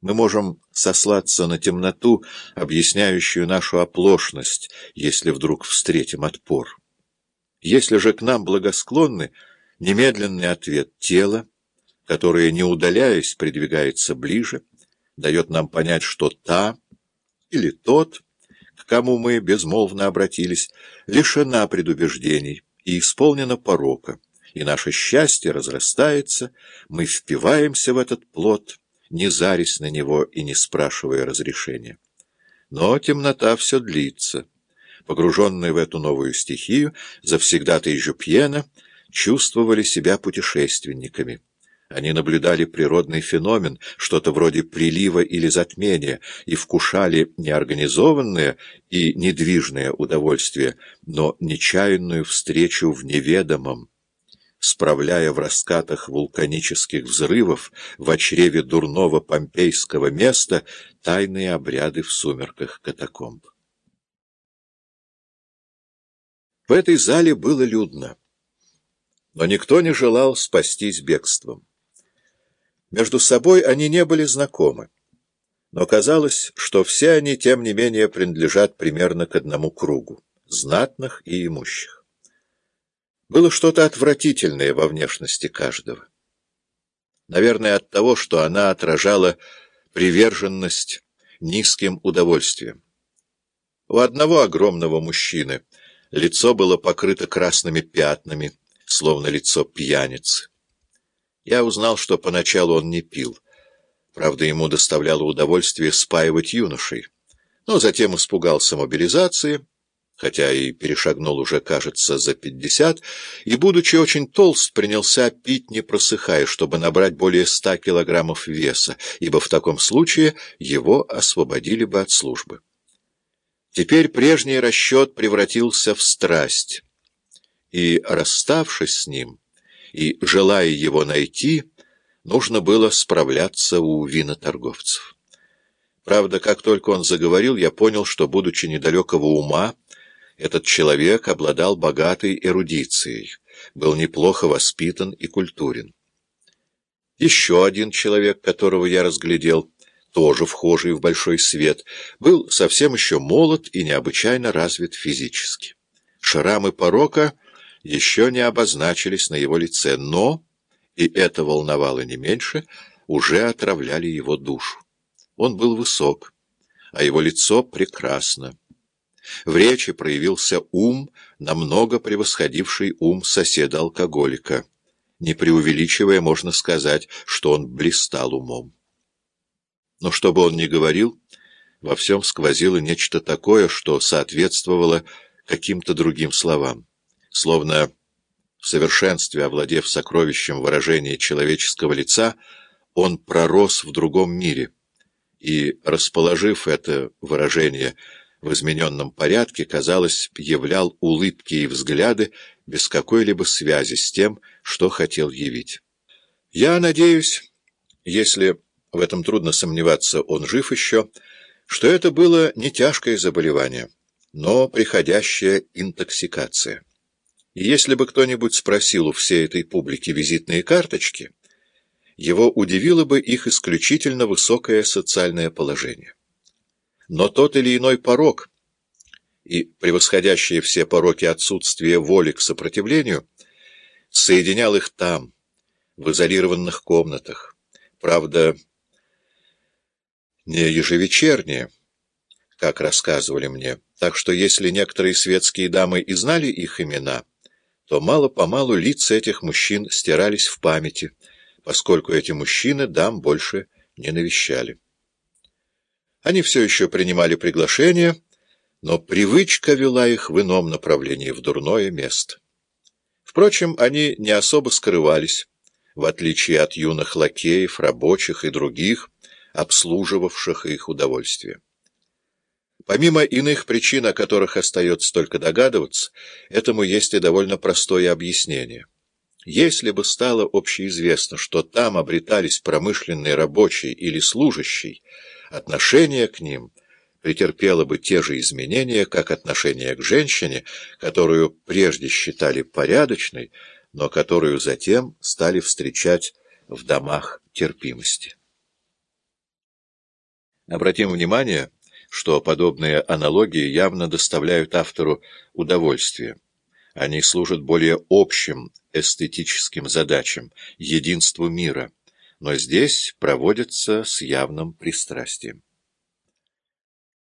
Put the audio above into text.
Мы можем сослаться на темноту, объясняющую нашу оплошность, если вдруг встретим отпор. Если же к нам благосклонны, немедленный ответ тела, которое, не удаляясь, придвигается ближе, дает нам понять, что та или тот, к кому мы безмолвно обратились, лишена предубеждений и исполнена порока, и наше счастье разрастается, мы впиваемся в этот плод, не зарясь на него и не спрашивая разрешения. Но темнота все длится. Погруженные в эту новую стихию, завсегдатые Жупьена чувствовали себя путешественниками. Они наблюдали природный феномен, что-то вроде прилива или затмения, и вкушали неорганизованное и недвижное удовольствие, но нечаянную встречу в неведомом справляя в раскатах вулканических взрывов в очреве дурного помпейского места тайные обряды в сумерках катакомб. В этой зале было людно, но никто не желал спастись бегством. Между собой они не были знакомы, но казалось, что все они, тем не менее, принадлежат примерно к одному кругу — знатных и имущих. Было что-то отвратительное во внешности каждого. Наверное, от того, что она отражала приверженность низким удовольствием. У одного огромного мужчины лицо было покрыто красными пятнами, словно лицо пьяницы. Я узнал, что поначалу он не пил. Правда, ему доставляло удовольствие спаивать юношей. Но затем испугался мобилизации — хотя и перешагнул уже, кажется, за пятьдесят, и, будучи очень толст, принялся пить, не просыхая, чтобы набрать более ста килограммов веса, ибо в таком случае его освободили бы от службы. Теперь прежний расчет превратился в страсть, и, расставшись с ним, и желая его найти, нужно было справляться у виноторговцев. Правда, как только он заговорил, я понял, что, будучи недалекого ума, этот человек обладал богатой эрудицией, был неплохо воспитан и культурен. Еще один человек, которого я разглядел, тоже вхожий в большой свет, был совсем еще молод и необычайно развит физически. Шрамы порока еще не обозначились на его лице, но, и это волновало не меньше, уже отравляли его душу. Он был высок, а его лицо прекрасно. В речи проявился ум, намного превосходивший ум соседа-алкоголика. Не преувеличивая, можно сказать, что он блистал умом. Но что бы он ни говорил, во всем сквозило нечто такое, что соответствовало каким-то другим словам. Словно в совершенстве овладев сокровищем выражения человеческого лица, он пророс в другом мире, и, расположив это выражение в измененном порядке, казалось, являл улыбки и взгляды без какой-либо связи с тем, что хотел явить. Я надеюсь, если в этом трудно сомневаться, он жив еще, что это было не тяжкое заболевание, но приходящая интоксикация. И если бы кто-нибудь спросил у всей этой публики визитные карточки, его удивило бы их исключительно высокое социальное положение. Но тот или иной порог и превосходящие все пороки отсутствие воли к сопротивлению соединял их там, в изолированных комнатах. Правда, не ежевечерние, как рассказывали мне, так что если некоторые светские дамы и знали их имена, то мало-помалу лица этих мужчин стирались в памяти, поскольку эти мужчины дам больше не навещали. Они все еще принимали приглашения, но привычка вела их в ином направлении, в дурное место. Впрочем, они не особо скрывались, в отличие от юных лакеев, рабочих и других, обслуживавших их удовольствие. Помимо иных причин, о которых остается только догадываться, этому есть и довольно простое объяснение. Если бы стало общеизвестно, что там обретались промышленные рабочие или служащие, отношение к ним претерпело бы те же изменения, как отношение к женщине, которую прежде считали порядочной, но которую затем стали встречать в домах терпимости. Обратим внимание, что подобные аналогии явно доставляют автору удовольствие. Они служат более общим эстетическим задачам, единству мира, но здесь проводятся с явным пристрастием.